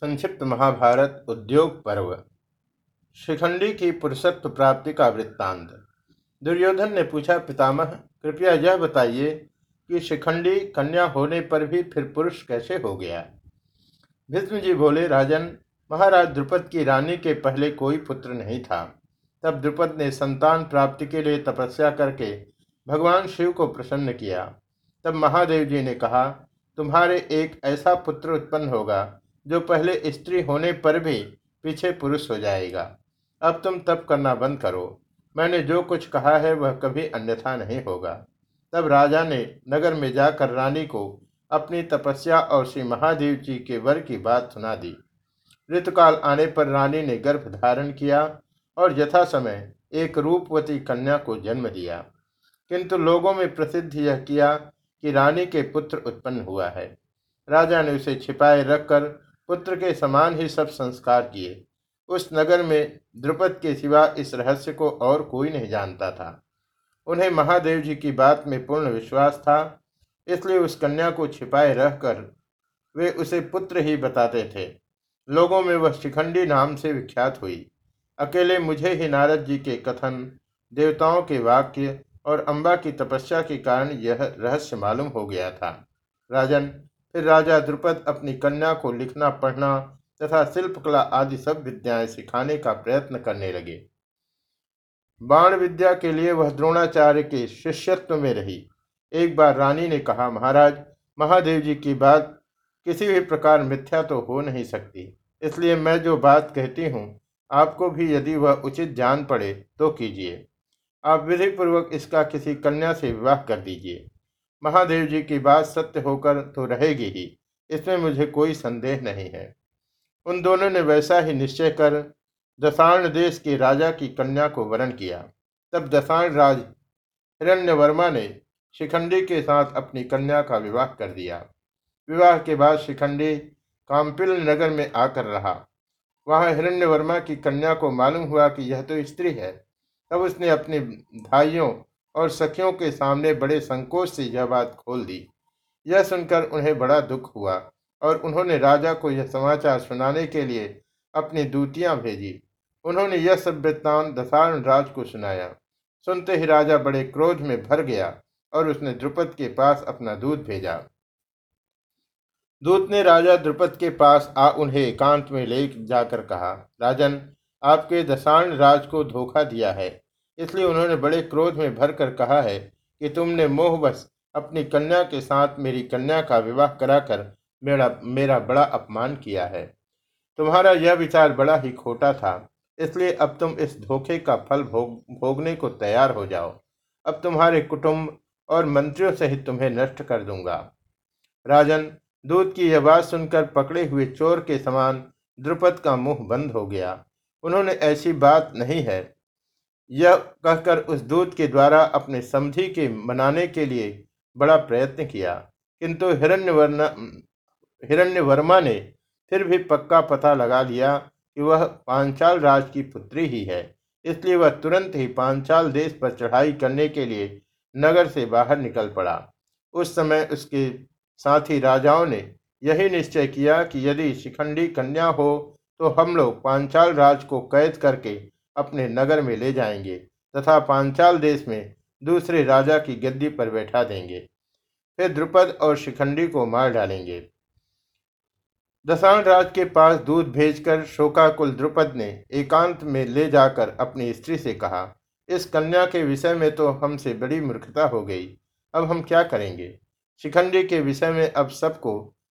संक्षिप्त महाभारत उद्योग पर्व। शिखंडी की पुरुषत्व प्राप्ति का वृत्तांत। दुर्योधन ने पूछा, पितामह, कृपया यह बताइए कि शिखंडी कन्या होने पर भी फिर पुरुष कैसे हो गया? भीष्म जी बोले, राजन, महाराज द्रुपद की रानी के पहले कोई पुत्र नहीं था। तब द्रुपद ने संतान प्राप्ति के लिए तपस्या करके भगवान शिव को प्रसन्न किया। तब महादेव जी ने कहा, तुम्हारे एक ऐसा पुत्र उत्पन्न होगा जो पहले स्त्री होने पर भी पीछे पुरुष हो जाएगा। अब तुम तप करना बंद करो। मैंने जो कुछ कहा है वह कभी अन्यथा नहीं होगा। तब राजा ने नगर में जाकर रानी को अपनी तपस्या और श्री महादेव जी के वर की बात सुना दी। ऋतुकाल आने पर रानी ने गर्भ धारण किया और यथा समय एक रूपवती कन्या को जन्म दिया। किंतु लोगों में प्रसिद्ध यह किया कि रानी के पुत्र उत्पन्न हुआ है। राजा ने उसे छिपाए रखकर पुत्र के समान ही सब संस्कार किए। उस नगर में द्रुपद के सिवा इस रहस्य को और कोई नहीं जानता था। उन्हें महादेव जी की बात में पूर्ण विश्वास था, इसलिए उस कन्या को छिपाए रहकर वे उसे पुत्र ही बताते थे। लोगों में वह शिखंडी नाम से विख्यात हुई। अकेले मुझे ही नारद जी के कथन, देवताओं के वाक्य और अम्बा की तपस्या के कारण यह रहस्य मालूम हो गया था। राजन फिर राजा द्रुपद अपनी कन्या को लिखना, पढ़ना तथा शिल्पकला आदि सब विद्याएँ सिखाने का प्रयत्न करने लगे। बाण विद्या के लिए वह द्रोणाचार्य के शिष्यत्व में रही। एक बार रानी ने कहा, महाराज, महादेव जी की बात किसी भी प्रकार मिथ्या तो हो नहीं सकती। इसलिए मैं जो बात कहती हूँ, आपको भी यदि वह उचित जान पड़े तो कीजिए। आप विधि पूर्वक इसका किसी कन्या से विवाह कर दीजिए। महादेव जी की बात सत्य होकर तो रहेगी ही, इसमें मुझे कोई संदेह नहीं है। उन दोनों ने वैसा ही निश्चय कर दसाण देश के राजा की कन्या को वरण किया। तब दसाण राज हिरण्यवर्मा ने शिखंडी के साथ अपनी कन्या का विवाह कर दिया। विवाह के बाद शिखंडी कामपिल नगर में आकर रहा। वहाँ हिरण्यवर्मा की कन्या को मालूम हुआ कि यह तो स्त्री है। तब उसने अपने भाइयों और सखियों के सामने बड़े संकोच से यह बात खोल दी। यह सुनकर उन्हें बड़ा दुख हुआ और उन्होंने राजा को यह समाचार सुनाने के लिए अपनी दूतियाँ भेजी। उन्होंने यह सब वृत्तांत दसारण राज को सुनाया। सुनते ही राजा बड़े क्रोध में भर गया और उसने द्रुपद के पास अपना दूध भेजा। दूत ने राजा द्रुपद के पास आ उन्हें एकांत में ले जाकर कहा, राजन, आपके दसाण राज को धोखा दिया है। इसलिए उन्होंने बड़े क्रोध में भरकर कहा है कि तुमने मोहवश अपनी कन्या के साथ मेरी कन्या का विवाह कराकर मेरा मेरा बड़ा अपमान किया है। तुम्हारा यह विचार बड़ा ही खोटा था। इसलिए अब तुम इस धोखे का फल भोग, भोगने को तैयार हो जाओ। अब तुम्हारे कुटुंब और मंत्रियों सहित तुम्हें नष्ट कर दूँगा। राजन दूध की यह बात सुनकर पकड़े हुए चोर के समान द्रुपद का मुँह बंद हो गया। उन्होंने ऐसी बात नहीं है। यह कहकर उस दूत के द्वारा अपने समझी के मनाने के लिए बड़ा प्रयत्न किया। किंतु हिरण्यवर्ण, हिरण्यवर्मा ने फिर भी पक्का पता लगा लिया कि वह पांचाल राज की पुत्री ही है। इसलिए वह तुरंत ही पांचाल देश पर चढ़ाई करने के लिए नगर से बाहर निकल पड़ा। उस समय उसके साथी राजाओं ने यही निश्चय किया कि यदि शिखंडी कन्या हो तो हम लोग पांचाल राज को कैद करके अपने नगर में ले जाएँगे तथा पांचाल देश में दूसरे राजा की गद्दी पर बैठा देंगे। फिर द्रुपद और शिखंडी को मार डालेंगे। दसाण राज के पास दूध भेजकर शोकाकुल द्रुपद ने एकांत में ले जाकर अपनी स्त्री से कहा, इस कन्या के विषय में तो हमसे बड़ी मूर्खता हो गई। अब हम क्या करेंगे शिखंडी के विषय में अब सबको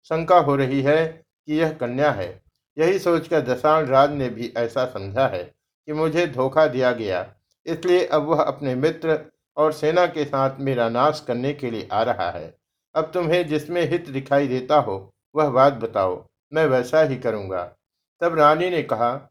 शंका हो रही है कि यह कन्या है। यही सोचकर दसाण राज ने भी ऐसा समझा है। कि मुझे धोखा दिया गया। इसलिए अब वह अपने मित्र और सेना के साथ मेरा नाश करने के लिए आ रहा है। अब तुम्हें जिसमें हित दिखाई देता हो, वह बात बताओ। मैं वैसा ही करूँगा। तब रानी ने कहा,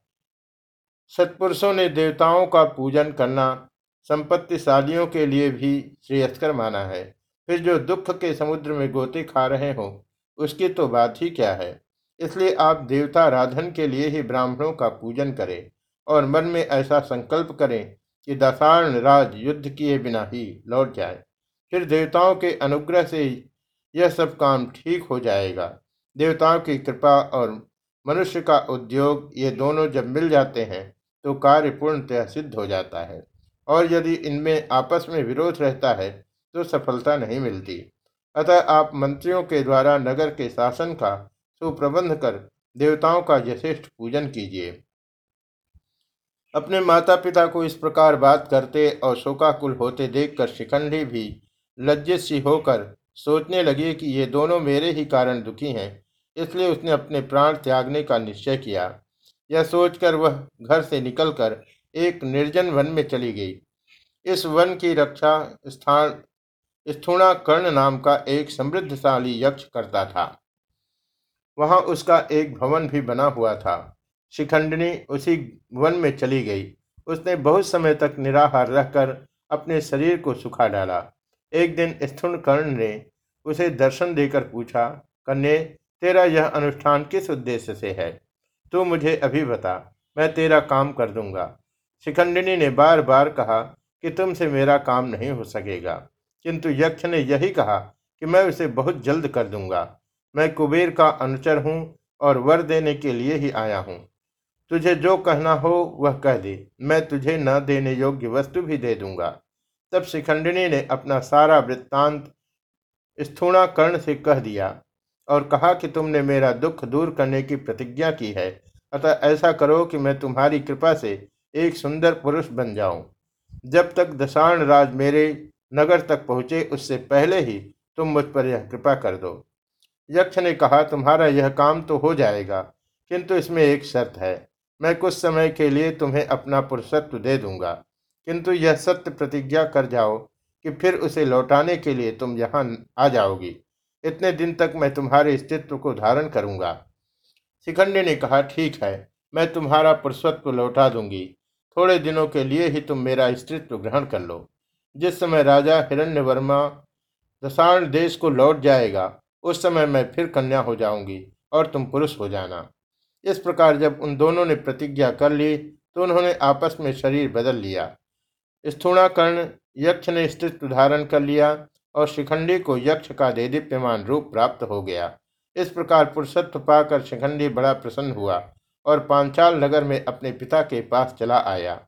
सत्पुरुषों ने देवताओं का पूजन करना संपत्तिशालियों के लिए भी श्रेयस्कर माना है। फिर जो दुख के समुद्र में गोते खा रहे हो, उसकी तो बात ही क्या है? इसलिए आप देवता आराधन के लिए ही ब्राह्मणों का पूजन करें। और मन में ऐसा संकल्प करें कि दसारण राज युद्ध किए बिना ही लौट जाए। फिर देवताओं के अनुग्रह से यह सब काम ठीक हो जाएगा। देवताओं की कृपा और मनुष्य का उद्योग ये दोनों जब मिल जाते हैं तो कार्य पूर्णतः सिद्ध हो जाता है। और यदि इनमें आपस में विरोध रहता है तो सफलता नहीं मिलती। अतः आप मंत्रियों के द्वारा नगर के शासन का सुप्रबंध कर देवताओं का यथेष्ट पूजन कीजिए। अपने माता पिता को इस प्रकार बात करते और शोकाकुल होते देखकर शिखंडी भी लज्जित सी होकर सोचने लगी कि ये दोनों मेरे ही कारण दुखी हैं, इसलिए उसने अपने प्राण त्यागने का निश्चय किया। यह सोचकर वह घर से निकलकर एक निर्जन वन में चली गई। इस वन की रक्षा स्थान स्थूणा कर्ण नाम का एक समृद्धशाली यक्ष करता था। वहाँ उसका एक भवन भी बना हुआ था। शिखंडनी उसी वन में चली गई। उसने बहुत समय तक निराहार रहकर अपने शरीर को सुखा डाला। एक दिन स्थूण कर्ण ने उसे दर्शन देकर पूछा, कन्या, तेरा यह अनुष्ठान किस उद्देश्य से है? तू मुझे अभी बता, मैं तेरा काम कर दूँगा। शिखंडिनी ने बार बार कहा कि तुमसे मेरा काम नहीं हो सकेगा। किंतु यक्ष ने यही कहा कि मैं उसे बहुत जल्द कर दूँगा। मैं कुबेर का अनुचर हूँ और वर देने के लिए ही आया हूँ। तुझे जो कहना हो वह कह दे। मैं तुझे न देने योग्य वस्तु भी दे दूँगा। तब शिखंडिनी ने अपना सारा वृत्तांत स्थूणा कर्ण से कह दिया और कहा कि तुमने मेरा दुख दूर करने की प्रतिज्ञा की है। अतः ऐसा करो कि मैं तुम्हारी कृपा से एक सुंदर पुरुष बन जाऊँ। जब तक दशाण राज मेरे नगर तक पहुँचे, उससे पहले ही तुम मुझ पर यह कृपा कर दो। यक्ष ने कहा, तुम्हारा यह काम तो हो जाएगा, किंतु इसमें एक शर्त है। मैं कुछ समय के लिए तुम्हें अपना पुरुषत्व दे दूँगा। किंतु यह सत्य प्रतिज्ञा कर जाओ कि फिर उसे लौटाने के लिए तुम यहाँ आ जाओगी। इतने दिन तक मैं तुम्हारे अस्तित्व को धारण करूँगा। शिखंडी ने कहा, ठीक है, मैं तुम्हारा पुरुषत्व लौटा दूँगी। थोड़े दिनों के लिए ही तुम मेरा अस्तित्व ग्रहण कर लो। जिस समय राजा हिरण्यवर्मा दसाण देश को लौट जाएगा, उस समय मैं फिर कन्या हो जाऊँगी और तुम पुरुष हो जाना। इस प्रकार जब उन दोनों ने प्रतिज्ञा कर ली तो उन्होंने आपस में शरीर बदल लिया। स्थूणाकर्ण यक्ष ने स्थित धारण कर लिया और शिखंडी को यक्ष का दे दीप्यमान रूप प्राप्त हो गया। इस प्रकार पुरुषत्व पाकर शिखंडी बड़ा प्रसन्न हुआ और पांचाल नगर में अपने पिता के पास चला आया।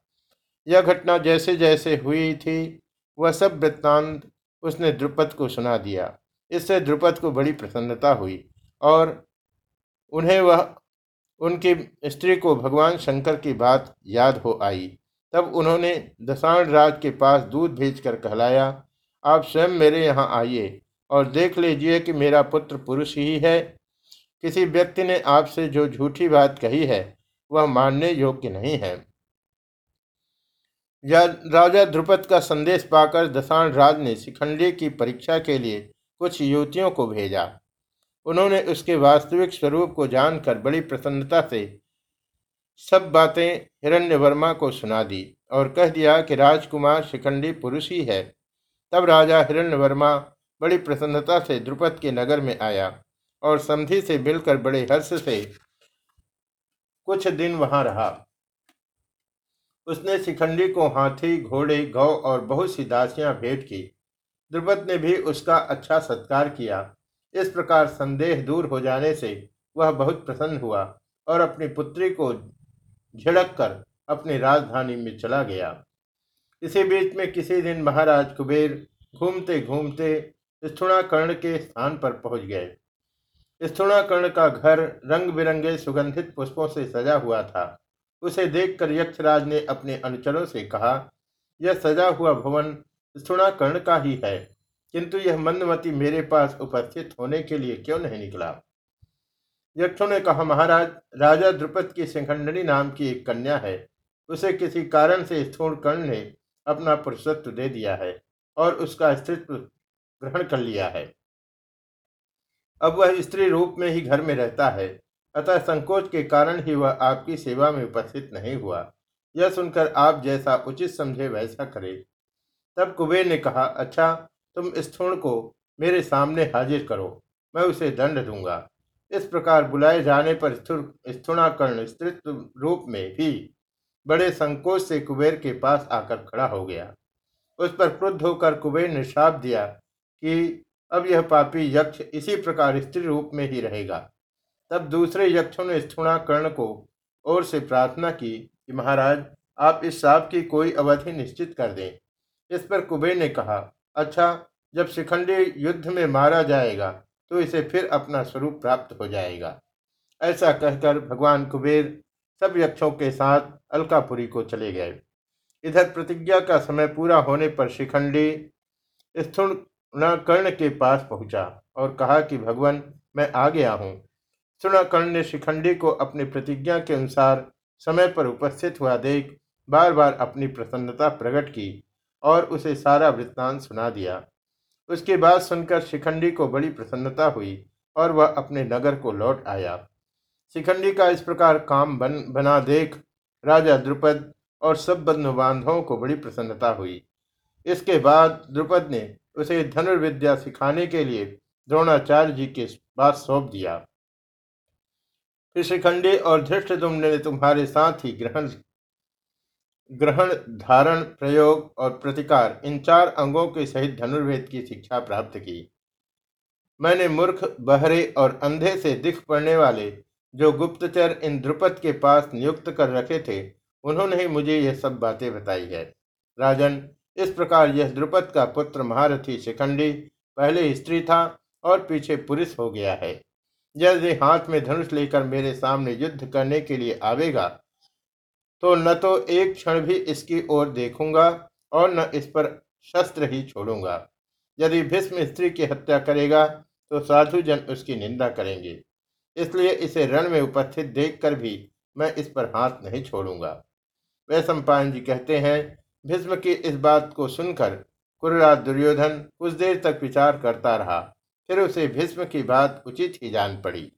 यह घटना जैसे जैसे हुई थी, वह सब वृत्तांत उसने द्रुपद को सुना दिया। इससे द्रुपद को बड़ी प्रसन्नता हुई और उन्हें वह उनकी स्त्री को भगवान शंकर की बात याद हो आई। तब उन्होंने दसाण राज के पास दूध भेजकर कहलाया, आप स्वयं मेरे यहाँ आइए और देख लीजिए कि मेरा पुत्र पुरुष ही है। किसी व्यक्ति ने आपसे जो झूठी बात कही है, वह मानने योग्य नहीं है। राजा ध्रुपद का संदेश पाकर दसाण राज ने शिखंडी की परीक्षा के लिए कुछ युवतियों को भेजा। उन्होंने उसके वास्तविक स्वरूप को जानकर बड़ी प्रसन्नता से सब बातें हिरण्यवर्मा को सुना दी और कह दिया कि राजकुमार शिखंडी पुरुष ही है। तब राजा हिरण्यवर्मा बड़ी प्रसन्नता से द्रुपद के नगर में आया और समधि से मिलकर बड़े हर्ष से कुछ दिन वहाँ रहा। उसने शिखंडी को हाथी, घोड़े, गौ और बहुत सी दासियाँ भेंट की। द्रुपद ने भी उसका अच्छा सत्कार किया। इस प्रकार संदेह दूर हो जाने से वह बहुत प्रसन्न हुआ और अपनी पुत्री को झिड़क कर अपनी राजधानी में चला गया। इसी बीच में किसी दिन महाराज कुबेर घूमते घूमते स्थूणाकर्ण के स्थान पर पहुँच गए। स्थुणाकर्ण का घर रंग बिरंगे सुगंधित पुष्पों से सजा हुआ था। उसे देखकर यक्षराज ने अपने अनुचरों से कहा, यह सजा हुआ भवन स्थुणाकर्ण का ही है। किंतु यह मंदमती मेरे पास उपस्थित होने के लिए क्यों नहीं निकला? यक्षों ने कहा, महाराज, राजा द्रुपद की सिंखंडनी नाम की एक कन्या है। उसे किसी कारण से स्थूण कर्ण ने अपना पुरुषत्व दे दिया है और उसका अस्तित्व ग्रहण कर लिया है। अब वह स्त्री रूप में ही घर में रहता है। अतः संकोच के कारण ही वह आपकी सेवा में उपस्थित नहीं हुआ। यह सुनकर आप जैसा उचित समझे वैसा करे। तब कुबेर ने कहा अच्छा तुम स्थूण को मेरे सामने हाजिर करो, मैं उसे दंड दूँगा। इस प्रकार बुलाए जाने पर स्थूणाकर्ण स्त्रित्व रूप में भी बड़े संकोच से कुबेर के पास आकर खड़ा हो गया। उस पर क्रुद्ध होकर कुबेर ने श्राप दिया कि अब यह पापी यक्ष इसी प्रकार स्त्री रूप में ही रहेगा। तब दूसरे यक्षों ने स्थूणा कर्ण को ओर से प्रार्थना की कि महाराज, आप इस सांप की कोई अवधि निश्चित कर दें। इस पर कुबेर ने कहा अच्छा जब शिखंडी युद्ध में मारा जाएगा तो इसे फिर अपना स्वरूप प्राप्त हो जाएगा। ऐसा कहकर भगवान कुबेर सब यक्षों के साथ अलकापुरी को चले गए। इधर प्रतिज्ञा का समय पूरा होने पर शिखंडी स्थूण कर्ण के पास पहुँचा और कहा कि, भगवान, मैं आ गया हूँ। सुनाकर्ण ने शिखंडी को अपनी प्रतिज्ञा के अनुसार समय पर उपस्थित हुआ देख बार बार अपनी प्रसन्नता प्रकट की। और उसे सारा वृत्तांत सुना दिया। उसकी बात सुनकर शिखंडी को बड़ी प्रसन्नता हुई और वह अपने नगर को लौट आया। शिखंडी का इस प्रकार काम बन, बना देख राजा द्रुपद और सब बंधु बांधवों को बड़ी प्रसन्नता हुई। इसके बाद द्रुपद ने उसे धनुर्विद्या सिखाने के लिए द्रोणाचार्य जी के पास सौंप दिया। फिर शिखंडी और धृष्ट ने तुम्हारे साथ ही ग्रहण ग्रहण, धारण, प्रयोग और प्रतिकार, इन चार अंगों के सहित धनुर्वेद की शिक्षा प्राप्त की। मैंने मूर्ख, बहरे और अंधे से दिख पड़ने वाले, जो गुप्तचर इन द्रुपद के पास नियुक्त कर रखे थे, उन्होंने ही मुझे यह सब बातें बताई है। राजन, इस प्रकार यह द्रुपद का पुत्र महारथी शिखंडी, पहले स्त्री था और पीछे पुरुष हो गया है। यदि हाथ में धनुष लेकर मेरे सामने युद्ध करने के लिए आवेगा तो न तो एक क्षण भी इसकी ओर देखूँगा और न इस पर शस्त्र ही छोड़ूँगा। यदि भीष्म स्त्री की हत्या करेगा तो साधु जन उसकी निंदा करेंगे। इसलिए इसे रण में उपस्थित देखकर भी मैं इस पर हाथ नहीं छोड़ूँगा। वह सम्पायन जी कहते हैं, भीष्म की इस बात को सुनकर कुर्रा दुर्योधन कुछ देर तक विचार करता रहा, फिर उसे भीष्म की बात उचित ही जान पड़ी।